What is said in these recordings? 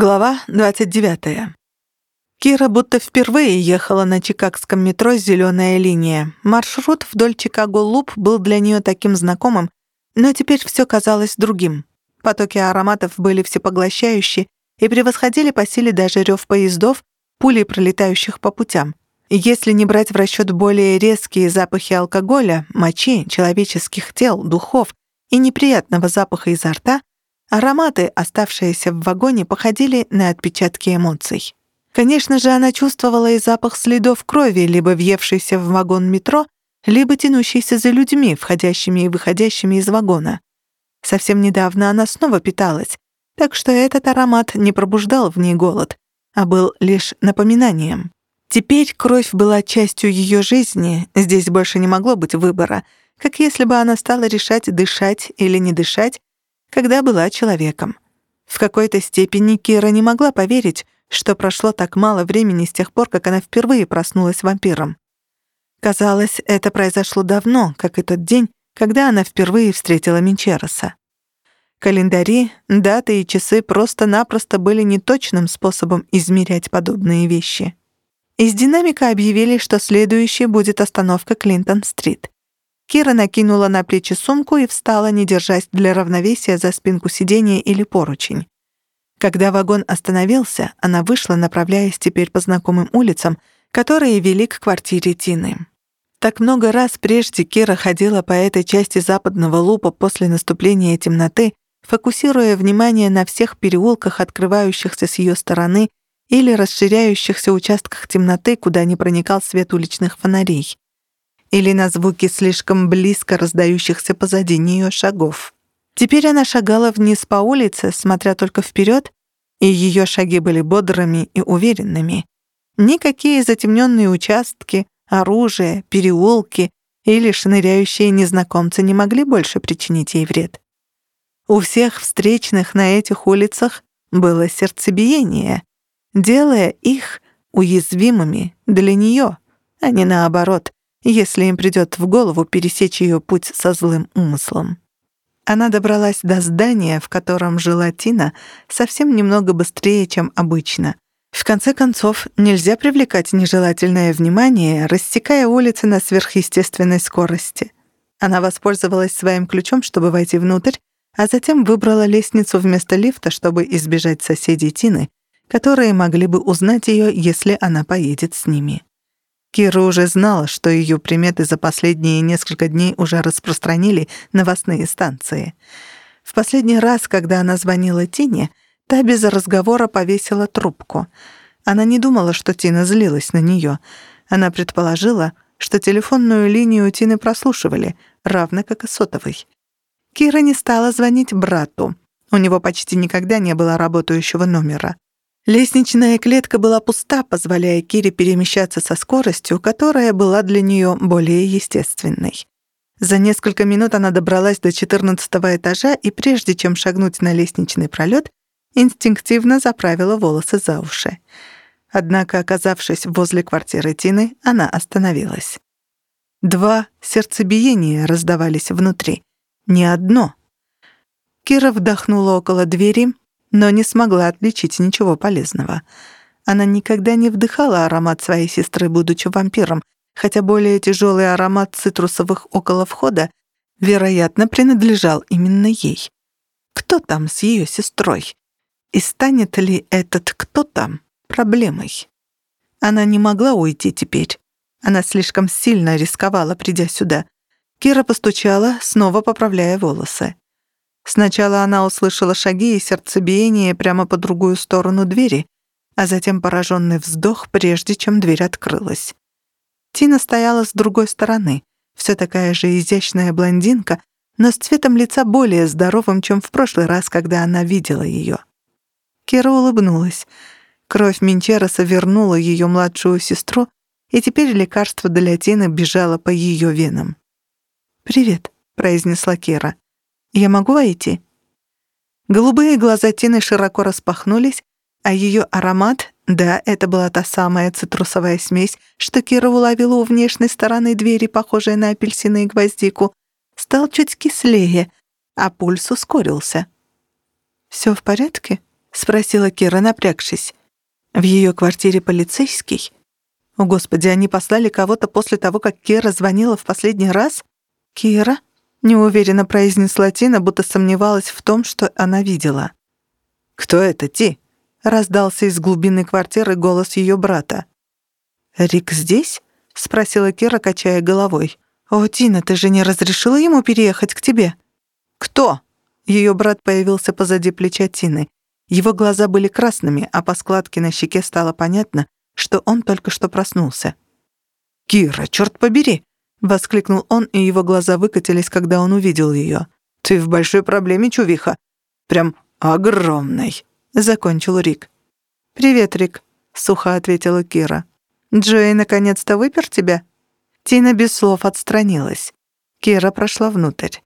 Глава 29. Кира будто впервые ехала на чикагском метро «Зелёная линия». Маршрут вдоль Чикаго-Луп был для неё таким знакомым, но теперь всё казалось другим. Потоки ароматов были всепоглощающие и превосходили по силе даже рёв поездов, пулей пролетающих по путям. Если не брать в расчёт более резкие запахи алкоголя, мочи, человеческих тел, духов и неприятного запаха изо рта, Ароматы, оставшиеся в вагоне, походили на отпечатки эмоций. Конечно же, она чувствовала и запах следов крови, либо въевшийся в вагон метро, либо тянущийся за людьми, входящими и выходящими из вагона. Совсем недавно она снова питалась, так что этот аромат не пробуждал в ней голод, а был лишь напоминанием. Теперь кровь была частью ее жизни, здесь больше не могло быть выбора, как если бы она стала решать, дышать или не дышать, когда была человеком. В какой-то степени Кира не могла поверить, что прошло так мало времени с тех пор, как она впервые проснулась вампиром. Казалось, это произошло давно, как и тот день, когда она впервые встретила Минчероса. Календари, даты и часы просто-напросто были неточным способом измерять подобные вещи. Из динамика объявили, что следующей будет остановка Клинтон-стрит. Кира накинула на плечи сумку и встала, не держась для равновесия за спинку сиденья или поручень. Когда вагон остановился, она вышла, направляясь теперь по знакомым улицам, которые вели к квартире Тины. Так много раз прежде Кира ходила по этой части западного лупа после наступления темноты, фокусируя внимание на всех переулках, открывающихся с ее стороны, или расширяющихся участках темноты, куда не проникал свет уличных фонарей или на звуки слишком близко раздающихся позади нее шагов. Теперь она шагала вниз по улице, смотря только вперед, и ее шаги были бодрыми и уверенными. Никакие затемненные участки, оружие, переулки или шныряющие незнакомцы не могли больше причинить ей вред. У всех встречных на этих улицах было сердцебиение, делая их уязвимыми для нее, а не наоборот, если им придёт в голову пересечь её путь со злым умыслом. Она добралась до здания, в котором жила Тина, совсем немного быстрее, чем обычно. В конце концов, нельзя привлекать нежелательное внимание, рассекая улицы на сверхъестественной скорости. Она воспользовалась своим ключом, чтобы войти внутрь, а затем выбрала лестницу вместо лифта, чтобы избежать соседей Тины, которые могли бы узнать её, если она поедет с ними. Кира уже знала, что ее приметы за последние несколько дней уже распространили новостные станции. В последний раз, когда она звонила Тине, та без разговора повесила трубку. Она не думала, что Тина злилась на нее. Она предположила, что телефонную линию Тины прослушивали, равно как и сотовой. Кира не стала звонить брату. У него почти никогда не было работающего номера. Лестничная клетка была пуста, позволяя Кире перемещаться со скоростью, которая была для нее более естественной. За несколько минут она добралась до 14 этажа и прежде чем шагнуть на лестничный пролет, инстинктивно заправила волосы за уши. Однако, оказавшись возле квартиры Тины, она остановилась. Два сердцебиения раздавались внутри. Не одно. Кира вдохнула около двери, но не смогла отличить ничего полезного. Она никогда не вдыхала аромат своей сестры, будучи вампиром, хотя более тяжелый аромат цитрусовых около входа, вероятно, принадлежал именно ей. Кто там с ее сестрой? И станет ли этот кто там проблемой? Она не могла уйти теперь. Она слишком сильно рисковала, придя сюда. Кира постучала, снова поправляя волосы. Сначала она услышала шаги и сердцебиение прямо по другую сторону двери, а затем пораженный вздох, прежде чем дверь открылась. Тина стояла с другой стороны, все такая же изящная блондинка, но с цветом лица более здоровым, чем в прошлый раз, когда она видела ее. Кира улыбнулась. Кровь Минчероса вернула ее младшую сестру, и теперь лекарство для Тины бежало по ее венам. «Привет», — произнесла Кира. Я могу войти?» Голубые глаза Тины широко распахнулись, а ее аромат, да, это была та самая цитрусовая смесь, что Кира уловила у внешней стороны двери, похожей на апельсины и гвоздику, стал чуть кислее, а пульс ускорился. «Всё в порядке?» — спросила Кира, напрягшись. «В ее квартире полицейский?» «О, Господи, они послали кого-то после того, как Кира звонила в последний раз?» «Кира?» — неуверенно произнесла Тина, будто сомневалась в том, что она видела. «Кто это, Ти?» — раздался из глубины квартиры голос ее брата. «Рик здесь?» — спросила Кира, качая головой. «О, Тина, ты же не разрешила ему переехать к тебе?» «Кто?» Ее брат появился позади плеча Тины. Его глаза были красными, а по складке на щеке стало понятно, что он только что проснулся. «Кира, черт побери!» — воскликнул он, и его глаза выкатились, когда он увидел ее. «Ты в большой проблеме, чувиха. Прям огромной», — закончил Рик. «Привет, Рик», — сухо ответила Кира. «Джоэй наконец-то выпер тебя?» Тина без слов отстранилась. Кира прошла внутрь.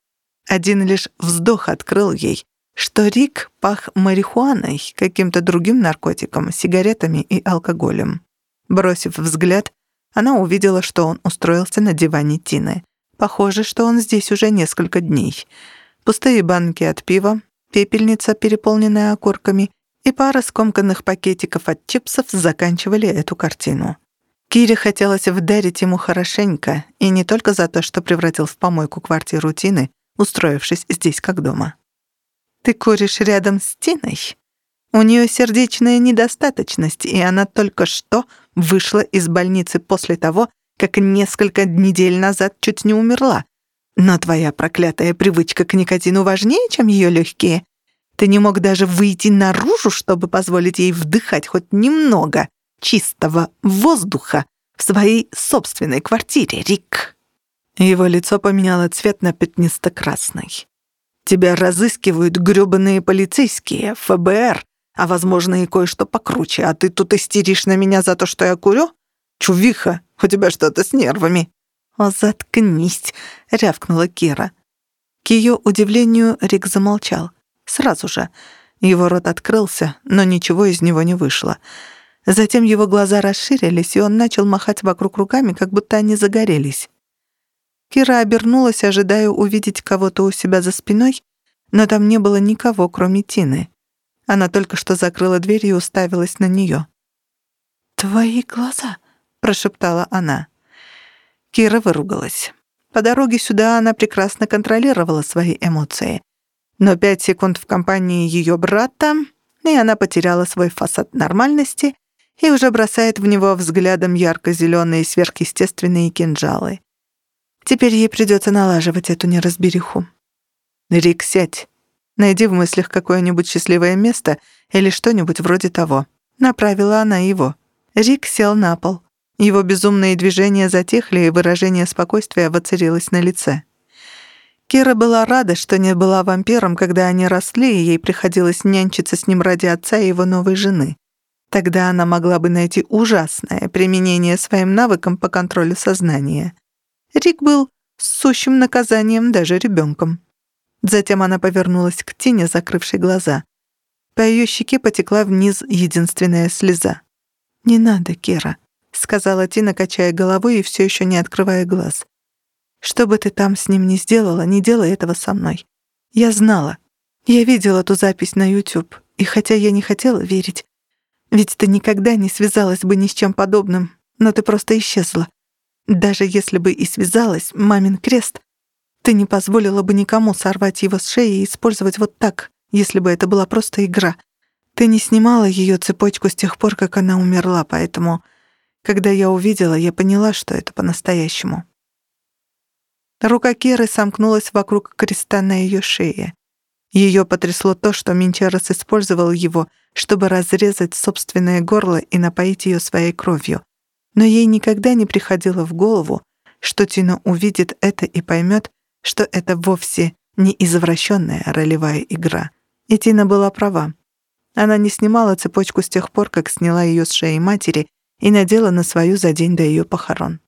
Один лишь вздох открыл ей, что Рик пах марихуаной, каким-то другим наркотиком, сигаретами и алкоголем. Бросив взгляд, она увидела, что он устроился на диване Тины. Похоже, что он здесь уже несколько дней. Пустые банки от пива, пепельница, переполненная окурками, и пара скомканных пакетиков от чипсов заканчивали эту картину. Кире хотелось вдарить ему хорошенько, и не только за то, что превратил в помойку квартиру Тины, устроившись здесь как дома. «Ты куришь рядом с Тиной?» У нее сердечная недостаточность, и она только что вышла из больницы после того, как несколько недель назад чуть не умерла. Но твоя проклятая привычка к никотину важнее, чем ее легкие. Ты не мог даже выйти наружу, чтобы позволить ей вдыхать хоть немного чистого воздуха в своей собственной квартире, Рик. Его лицо поменяло цвет на пятнисто-красный. Тебя разыскивают грёбаные полицейские, ФБР, а, возможно, и кое-что покруче, а ты тут истеришь на меня за то, что я курю? Чувиха, у тебя что-то с нервами». «О, заткнись», — рявкнула Кира. К ее удивлению Рик замолчал. Сразу же. Его рот открылся, но ничего из него не вышло. Затем его глаза расширились, и он начал махать вокруг руками, как будто они загорелись. Кира обернулась, ожидая увидеть кого-то у себя за спиной, но там не было никого, кроме Тины. Она только что закрыла дверь и уставилась на нее. «Твои глаза», — прошептала она. Кира выругалась. По дороге сюда она прекрасно контролировала свои эмоции. Но пять секунд в компании ее брата, и она потеряла свой фасад нормальности и уже бросает в него взглядом ярко-зеленые сверхъестественные кинжалы. Теперь ей придется налаживать эту неразбериху. «Рик, сядь. Найди в мыслях какое-нибудь счастливое место или что-нибудь вроде того». Направила она его. Рик сел на пол. Его безумные движения затихли, и выражение спокойствия воцарилось на лице. Кира была рада, что не была вампиром, когда они росли, и ей приходилось нянчиться с ним ради отца и его новой жены. Тогда она могла бы найти ужасное применение своим навыкам по контролю сознания. Рик был сущим наказанием даже ребенком. Затем она повернулась к Тине, закрывшей глаза. По ее щеке потекла вниз единственная слеза. «Не надо, Кира», — сказала Тина, качая головой и все еще не открывая глаз. «Что бы ты там с ним ни сделала, не делай этого со мной. Я знала. Я видела ту запись на YouTube, и хотя я не хотела верить, ведь ты никогда не связалась бы ни с чем подобным, но ты просто исчезла. Даже если бы и связалась, мамин крест, ты не позволила бы никому сорвать его с шеи и использовать вот так, если бы это была просто игра. Ты не снимала ее цепочку с тех пор, как она умерла, поэтому, когда я увидела, я поняла, что это по-настоящему. Рука Керы сомкнулась вокруг креста на ее шее. Ее потрясло то, что Минчарес использовал его, чтобы разрезать собственное горло и напоить ее своей кровью но ей никогда не приходило в голову, что Тина увидит это и поймет, что это вовсе не извращенная ролевая игра. И Тина была права. Она не снимала цепочку с тех пор, как сняла ее с шеи матери и надела на свою за день до ее похорон.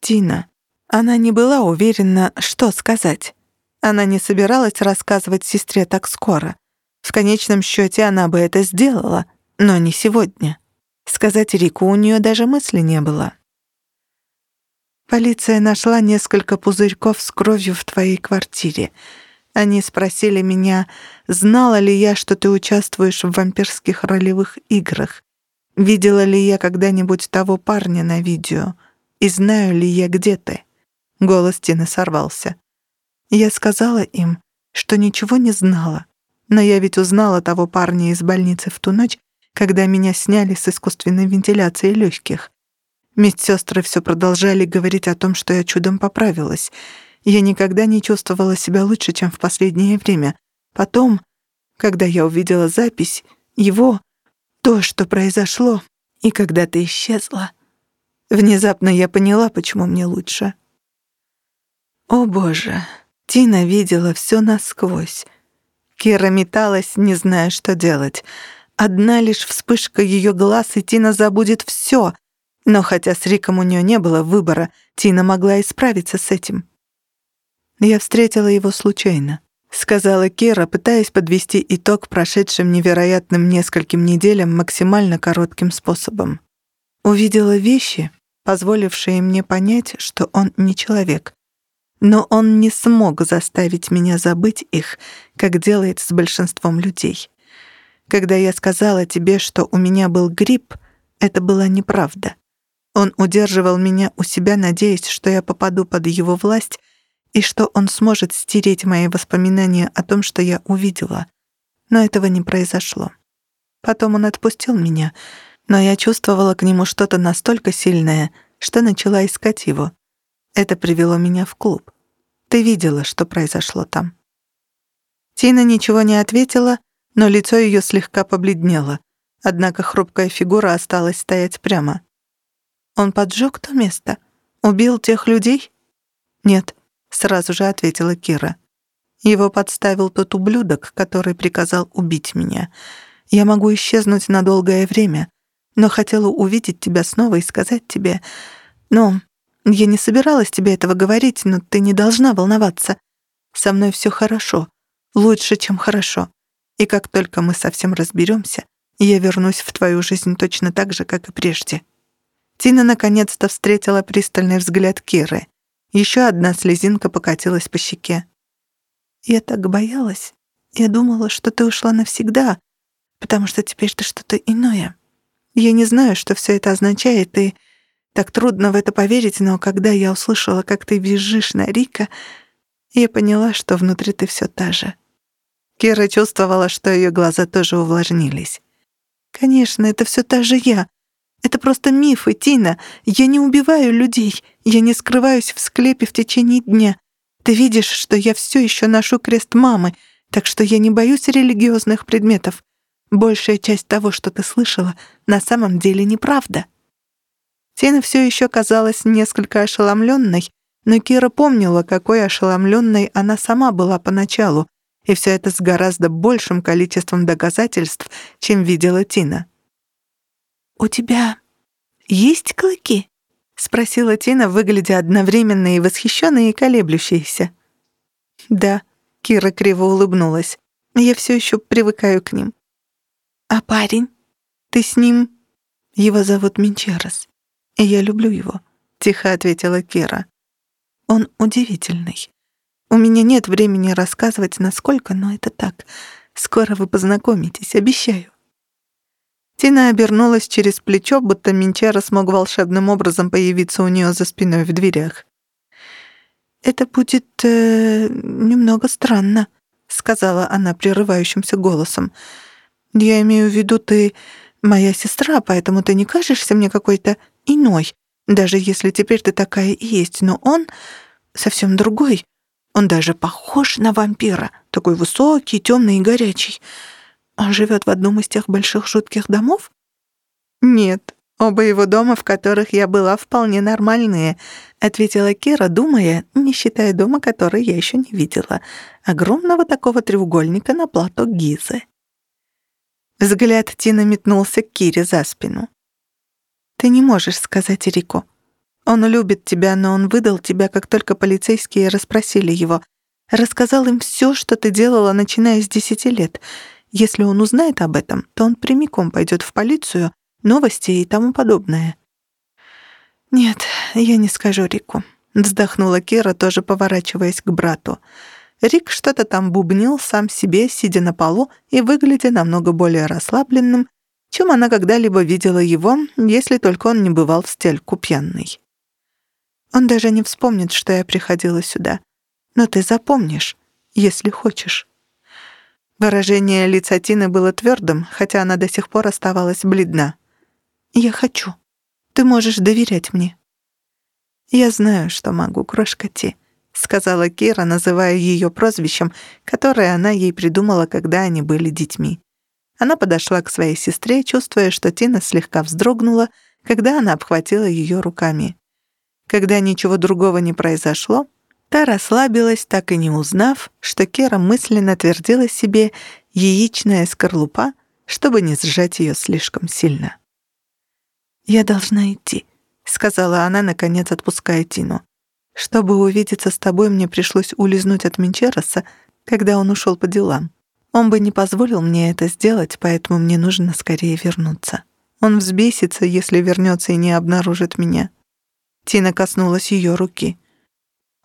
Тина. Она не была уверена, что сказать. Она не собиралась рассказывать сестре так скоро. В конечном счете она бы это сделала, но не сегодня. Сказать Рику у нее даже мысли не было. Полиция нашла несколько пузырьков с кровью в твоей квартире. Они спросили меня, знала ли я, что ты участвуешь в вампирских ролевых играх, видела ли я когда-нибудь того парня на видео и знаю ли я, где ты. Голос Тины сорвался. Я сказала им, что ничего не знала, но я ведь узнала того парня из больницы в ту ночь, когда меня сняли с искусственной вентиляции легких. Медсестры все продолжали говорить о том, что я чудом поправилась. Я никогда не чувствовала себя лучше, чем в последнее время. Потом, когда я увидела запись, его, то, что произошло, и когда ты исчезла, внезапно я поняла, почему мне лучше. О боже, Тина видела все насквозь. Кира металась, не зная, что делать. Одна лишь вспышка ее глаз, и Тина забудет все. Но хотя с Риком у нее не было выбора, Тина могла исправиться с этим. «Я встретила его случайно», — сказала Кира, пытаясь подвести итог прошедшим невероятным нескольким неделям максимально коротким способом. Увидела вещи, позволившие мне понять, что он не человек. Но он не смог заставить меня забыть их, как делает с большинством людей. Когда я сказала тебе, что у меня был грипп, это была неправда. Он удерживал меня у себя, надеясь, что я попаду под его власть и что он сможет стереть мои воспоминания о том, что я увидела. Но этого не произошло. Потом он отпустил меня, но я чувствовала к нему что-то настолько сильное, что начала искать его. Это привело меня в клуб. Ты видела, что произошло там». Тина ничего не ответила, но лицо ее слегка побледнело, однако хрупкая фигура осталась стоять прямо. «Он поджег то место? Убил тех людей?» «Нет», — сразу же ответила Кира. «Его подставил тот ублюдок, который приказал убить меня. Я могу исчезнуть на долгое время, но хотела увидеть тебя снова и сказать тебе... Ну, я не собиралась тебе этого говорить, но ты не должна волноваться. Со мной все хорошо. Лучше, чем хорошо. И как только мы совсем разберемся, я вернусь в твою жизнь точно так же, как и прежде». Тина наконец-то встретила пристальный взгляд Киры. Еще одна слезинка покатилась по щеке. «Я так боялась. Я думала, что ты ушла навсегда, потому что теперь ты что-то иное. Я не знаю, что все это означает, и так трудно в это поверить, но когда я услышала, как ты визжишь на Рика, я поняла, что внутри ты все та же. Кира чувствовала, что ее глаза тоже увлажнились. «Конечно, это все та же я. Это просто мифы, Тина. Я не убиваю людей. Я не скрываюсь в склепе в течение дня. Ты видишь, что я все еще ношу крест мамы, так что я не боюсь религиозных предметов. Большая часть того, что ты слышала, на самом деле неправда». Тина все еще казалась несколько ошеломленной, но Кира помнила, какой ошеломленной она сама была поначалу, и все это с гораздо большим количеством доказательств, чем видела Тина. «У тебя есть клыки?» — спросила Тина, выглядя одновременно и восхищенной, и колеблющейся. «Да», — Кира криво улыбнулась, — «я все еще привыкаю к ним». «А парень? Ты с ним...» «Его зовут Минчерос и я люблю его», — тихо ответила Кира. «Он удивительный. У меня нет времени рассказывать, насколько, но это так. Скоро вы познакомитесь, обещаю». Тина обернулась через плечо, будто Минчара смог волшебным образом появиться у нее за спиной в дверях. «Это будет э, немного странно», — сказала она прерывающимся голосом. «Я имею в виду, ты моя сестра, поэтому ты не кажешься мне какой-то иной, даже если теперь ты такая и есть, но он совсем другой. Он даже похож на вампира, такой высокий, темный и горячий. Он живет в одном из тех больших жутких домов? Нет, оба его дома, в которых я была, вполне нормальные, ответила Кира, думая, не считая дома, который я еще не видела, огромного такого треугольника на плато Гизы. Взгляд Тина метнулся к Кире за спину. Ты не можешь сказать Рику. Он любит тебя, но он выдал тебя, как только полицейские расспросили его. Рассказал им все, что ты делала, начиная с десяти лет. Если он узнает об этом, то он прямиком пойдет в полицию, новости и тому подобное. «Нет, я не скажу Рику», — вздохнула Кира, тоже поворачиваясь к брату. Рик что-то там бубнил сам себе, сидя на полу и выглядя намного более расслабленным, чем она когда-либо видела его, если только он не бывал в стельку пьяный. Он даже не вспомнит, что я приходила сюда. Но ты запомнишь, если хочешь. Выражение лица Тины было твердым, хотя она до сих пор оставалась бледна. «Я хочу. Ты можешь доверять мне». «Я знаю, что могу, крошка Ти», — сказала Кира, называя ее прозвищем, которое она ей придумала, когда они были детьми. Она подошла к своей сестре, чувствуя, что Тина слегка вздрогнула, когда она обхватила ее руками. Когда ничего другого не произошло, та расслабилась, так и не узнав, что Кера мысленно твердила себе яичная скорлупа, чтобы не сжать ее слишком сильно. «Я должна идти», — сказала она, наконец отпуская Тину. «Чтобы увидеться с тобой, мне пришлось улизнуть от Менчероса, когда он ушел по делам. Он бы не позволил мне это сделать, поэтому мне нужно скорее вернуться. Он взбесится, если вернется и не обнаружит меня. Тина коснулась ее руки.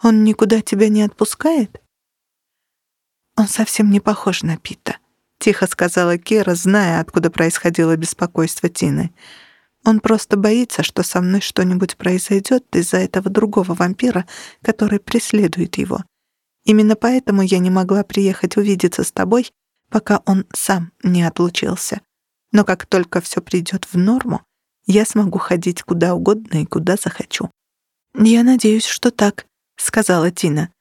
«Он никуда тебя не отпускает?» «Он совсем не похож на Пита», — тихо сказала Кира, зная, откуда происходило беспокойство Тины. «Он просто боится, что со мной что-нибудь произойдет из-за этого другого вампира, который преследует его. Именно поэтому я не могла приехать увидеться с тобой, пока он сам не отлучился. Но как только все придет в норму, я смогу ходить куда угодно и куда захочу. «Я надеюсь, что так», — сказала Тина.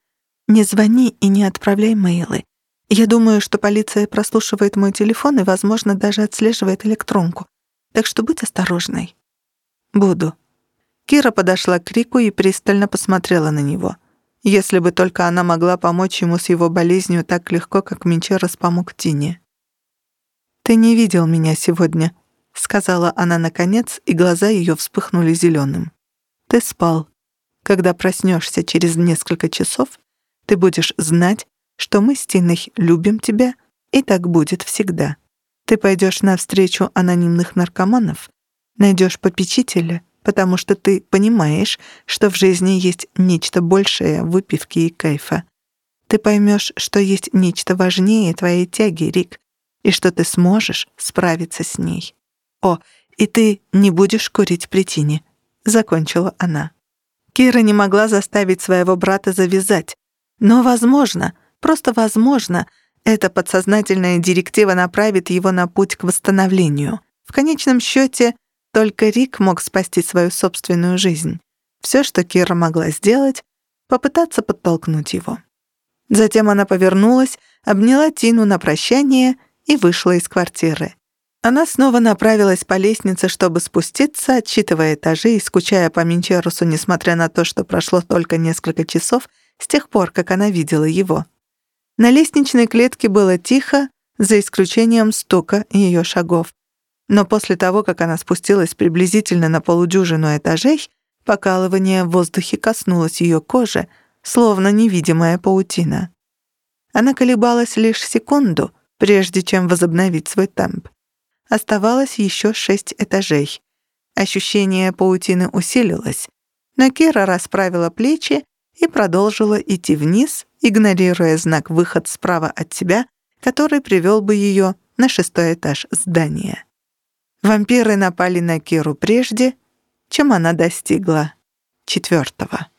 «Не звони и не отправляй мейлы. Я думаю, что полиция прослушивает мой телефон и, возможно, даже отслеживает электронку. Так что будь осторожной». «Буду». Кира подошла к Рику и пристально посмотрела на него. Если бы только она могла помочь ему с его болезнью так легко, как Минчерос помог Тине. «Ты не видел меня сегодня», — сказала она наконец, и глаза ее вспыхнули зеленым. «Ты спал. Когда проснешься через несколько часов, ты будешь знать, что мы с Тиной любим тебя, и так будет всегда. Ты пойдешь навстречу анонимных наркоманов, найдешь попечителя — потому что ты понимаешь, что в жизни есть нечто большее выпивки и кайфа. Ты поймешь, что есть нечто важнее твоей тяги, Рик, и что ты сможешь справиться с ней. О, и ты не будешь курить при тине», — закончила она. Кира не могла заставить своего брата завязать. Но, возможно, просто возможно, эта подсознательная директива направит его на путь к восстановлению. В конечном счете, только Рик мог спасти свою собственную жизнь. Все, что Кира могла сделать, попытаться подтолкнуть его. Затем она повернулась, обняла Тину на прощание и вышла из квартиры. Она снова направилась по лестнице, чтобы спуститься, отсчитывая этажи и скучая по Минчерусу, несмотря на то, что прошло только несколько часов с тех пор, как она видела его. На лестничной клетке было тихо, за исключением стука ее шагов. Но после того, как она спустилась приблизительно на полудюжину этажей, покалывание в воздухе коснулось ее кожи, словно невидимая паутина. Она колебалась лишь секунду, прежде чем возобновить свой темп. Оставалось еще шесть этажей. Ощущение паутины усилилось, но Кира расправила плечи и продолжила идти вниз, игнорируя знак «выход справа от себя», который привел бы ее на шестой этаж здания. Вампиры напали на Киру прежде, чем она достигла четвертого.